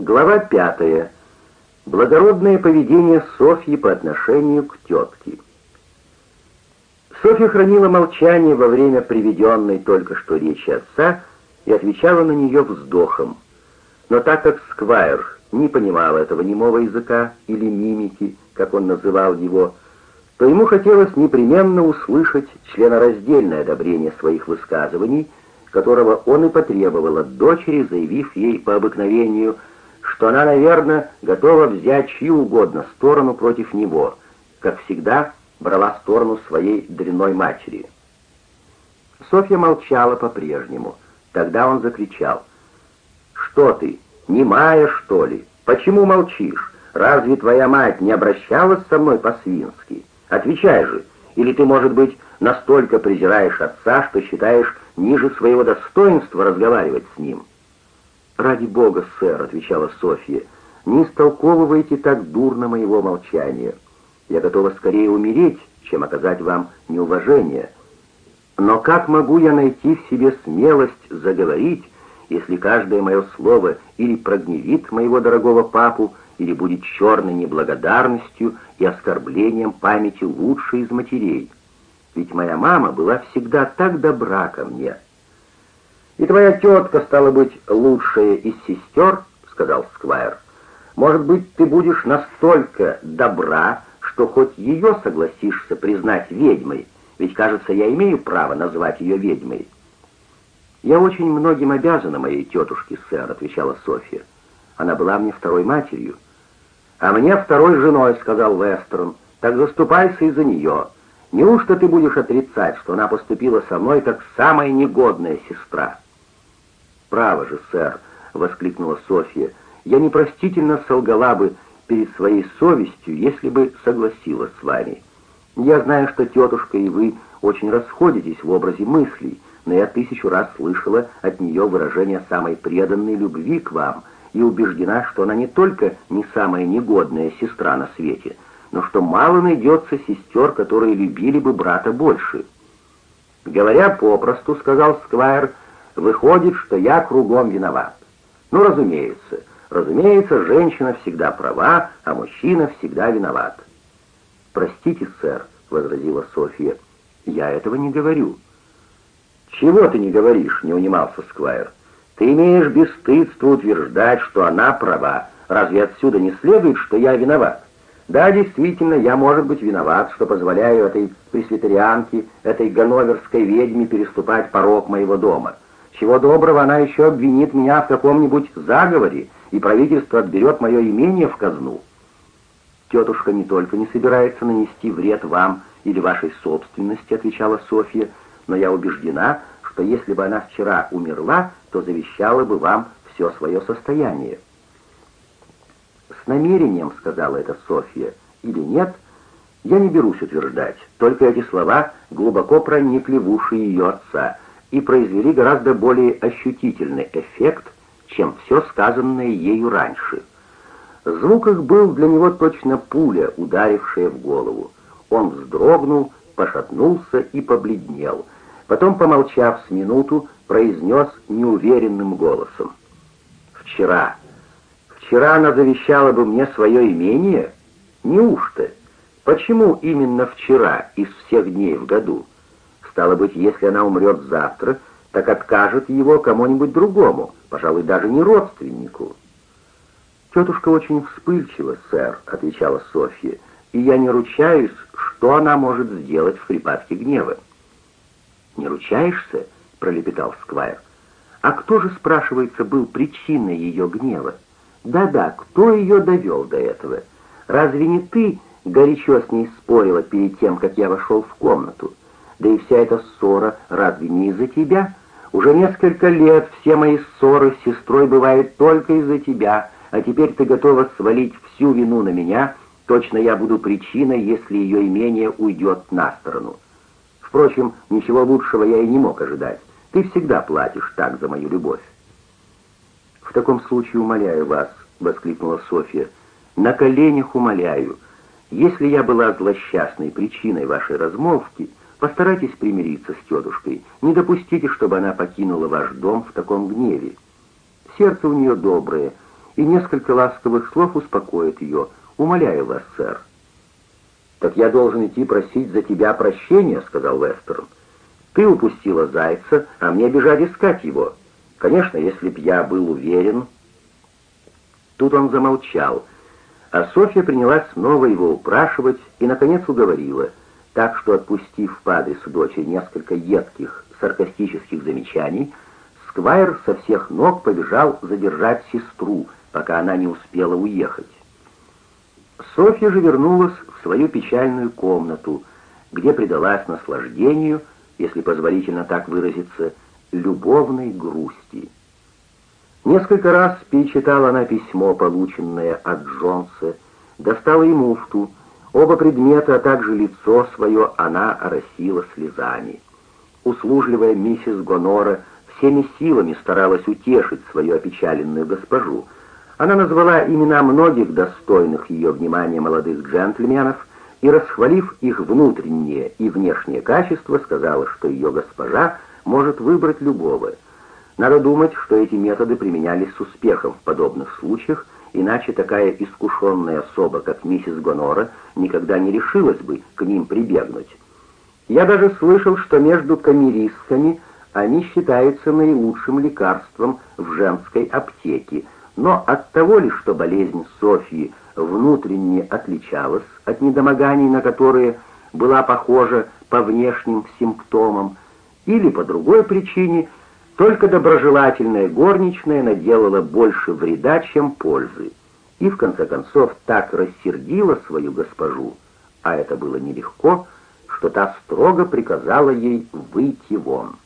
Глава пятая. Благородное поведение Софьи по отношению к тетке. Софья хранила молчание во время приведенной только что речи отца и отвечала на нее вздохом. Но так как Сквайр не понимал этого немого языка или мимики, как он называл его, то ему хотелось непременно услышать членораздельное одобрение своих высказываний, которого он и потребовал от дочери, заявив ей по обыкновению, что она, наверное, готова взять чью угодно сторону против него, как всегда брала сторону своей дрянной матери. Софья молчала по-прежнему. Тогда он закричал. «Что ты, немая, что ли? Почему молчишь? Разве твоя мать не обращалась со мной по-свински? Отвечай же, или ты, может быть, настолько презираешь отца, что считаешь ниже своего достоинства разговаривать с ним?» «Ради бога, сэр», — отвечала Софья, — «не истолковывайте так дурно моего молчания». Я готова скорее умереть, чем оказать вам неуважение. Но как могу я найти в себе смелость заговорить, если каждое мое слово или прогневит моего дорогого папу, или будет черной неблагодарностью и оскорблением памяти лучшей из матерей? Ведь моя мама была всегда так добра ко мне. «И твоя тетка, стала быть, лучшая из сестер?» — сказал Сквайр. «Может быть, ты будешь настолько добра, что хоть ее согласишься признать ведьмой, ведь, кажется, я имею право назвать ее ведьмой». «Я очень многим обязана моей тетушке, сэр», — отвечала Софья. «Она была мне второй матерью». «А мне второй женой», — сказал Вестерн. «Так заступайся из за нее. Неужто ты будешь отрицать, что она поступила со мной как самая негодная сестра?» «Право же, сэр», — воскликнула Софья, — «я непростительно солгала бы, перед своей совестью, если бы согласилась с вами. Я знаю, что тетушка и вы очень расходитесь в образе мыслей, но я тысячу раз слышала от нее выражение самой преданной любви к вам и убеждена, что она не только не самая негодная сестра на свете, но что мало найдется сестер, которые любили бы брата больше. Говоря попросту, сказал Сквайр, выходит, что я кругом виноват. Ну, разумеется, Разумеется, женщина всегда права, а мужчина всегда виноват. «Простите, сэр», — возразила Софья, — «я этого не говорю». «Чего ты не говоришь?» — не унимался Сквайр. «Ты имеешь бесстыдство утверждать, что она права. Разве отсюда не следует, что я виноват?» Да, действительно, я, может быть, виноват, что позволяю этой пресвитерианке, этой ганноверской ведьме переступать порог моего дома. Чего доброго, она еще обвинит меня в каком-нибудь заговоре, и правительство отберет мое имение в казну. Тетушка не только не собирается нанести вред вам или вашей собственности, отвечала Софья, но я убеждена, что если бы она вчера умерла, то завещала бы вам все свое состояние. С намерением, сказала это Софья, или нет, я не берусь утверждать, только эти слова глубоко проникли в уши ее отца и произвели гораздо более ощутительный эффект, чем все сказанное ею раньше. Звук их был для него точно пуля, ударившая в голову. Он вздрогнул, пошатнулся и побледнел. Потом, помолчав с минуту, произнес неуверенным голосом. «Вчера. Вчера она завещала бы мне свое имение? Неужто? Почему именно вчера из всех дней в году? Стало быть, если она умрет завтра, так откажет его кому-нибудь другому, пожалуй, даже не родственнику. «Тетушка очень вспыльчива, сэр», — отвечала Софья, «и я не ручаюсь, что она может сделать в припадке гнева». «Не ручаешься?» — пролепетал Сквайр. «А кто же, спрашивается, был причиной ее гнева? Да-да, кто ее довел до этого? Разве не ты горячо с ней спорила перед тем, как я вошел в комнату? Да и вся эта ссора разве не из-за тебя?» Уже несколько лет все мои ссоры с сестрой бывают только из-за тебя, а теперь ты готова свалить всю вину на меня, точно я буду причиной, если ее имение уйдет на сторону. Впрочем, ничего лучшего я и не мог ожидать. Ты всегда платишь так за мою любовь. «В таком случае умоляю вас», — воскликнула Софья, — «на коленях умоляю. Если я была злосчастной причиной вашей размолвки, Постарайтесь примириться с тетушкой. Не допустите, чтобы она покинула ваш дом в таком гневе. Сердце у нее доброе, и несколько ласковых слов успокоит ее. «Умоляю вас, сэр». «Так я должен идти просить за тебя прощения», — сказал Вестерн. «Ты упустила зайца, а мне бежать искать его. Конечно, если б я был уверен...» Тут он замолчал, а Софья принялась снова его упрашивать и, наконец, уговорила, так что, отпустив в адрес дочери несколько едких, саркастических замечаний, Сквайр со всех ног побежал задержать сестру, пока она не успела уехать. Софья же вернулась в свою печальную комнату, где предалась наслаждению, если позволительно так выразиться, любовной грусти. Несколько раз перечитала она письмо, полученное от Джонса, достала и муфту. Оба предмета, а также лицо свое она оросила слезами. Услужливая миссис Гонора всеми силами старалась утешить свою опечаленную госпожу. Она назвала имена многих достойных ее внимания молодых джентльменов и, расхвалив их внутреннее и внешнее качество, сказала, что ее госпожа может выбрать любого. Надо думать, что эти методы применялись с успехом в подобных случаях, иначе такая искушенная особа, как миссис Гонора, никогда не решилась бы к ним прибегнуть. Я даже слышал, что между камеристками они считаются наилучшим лекарством в женской аптеке, но от того ли, что болезнь Софьи внутренне отличалась от недомоганий, на которые была похожа по внешним симптомам, или по другой причине, только доброжелательная горничная наделала больше вреда, чем пользы, и в конце концов так рассердила свою госпожу, а это было нелегко, что та строго приказала ей выйти вон.